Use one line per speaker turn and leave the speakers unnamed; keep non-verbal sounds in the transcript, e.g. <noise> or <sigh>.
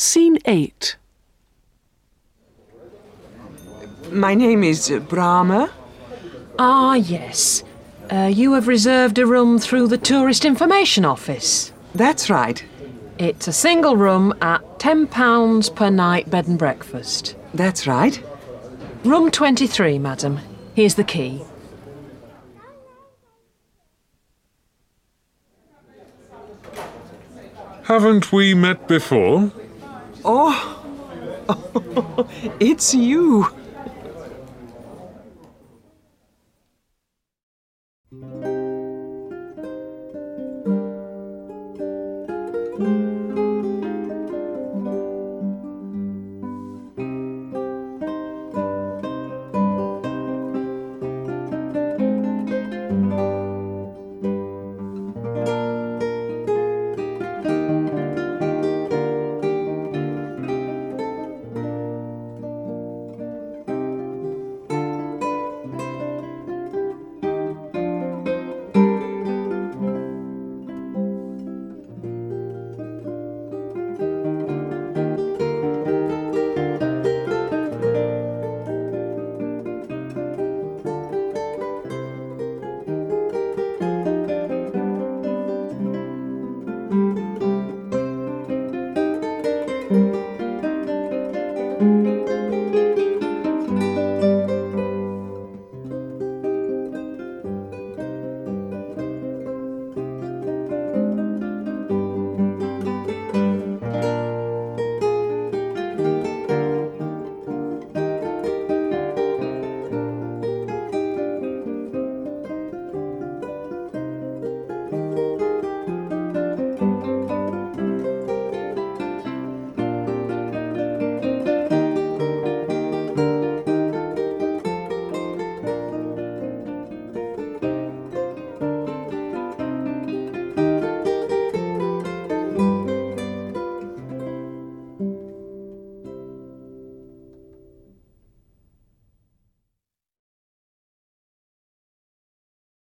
Scene 8.
My name is Brahma.
Ah, yes. Uh, you have reserved a room through the Tourist Information Office.
That's right.
It's a single room at £10 per night bed and breakfast.
That's right.
Room 23, madam. Here's the key.
Haven't we met before?
Oh, <laughs> it's you.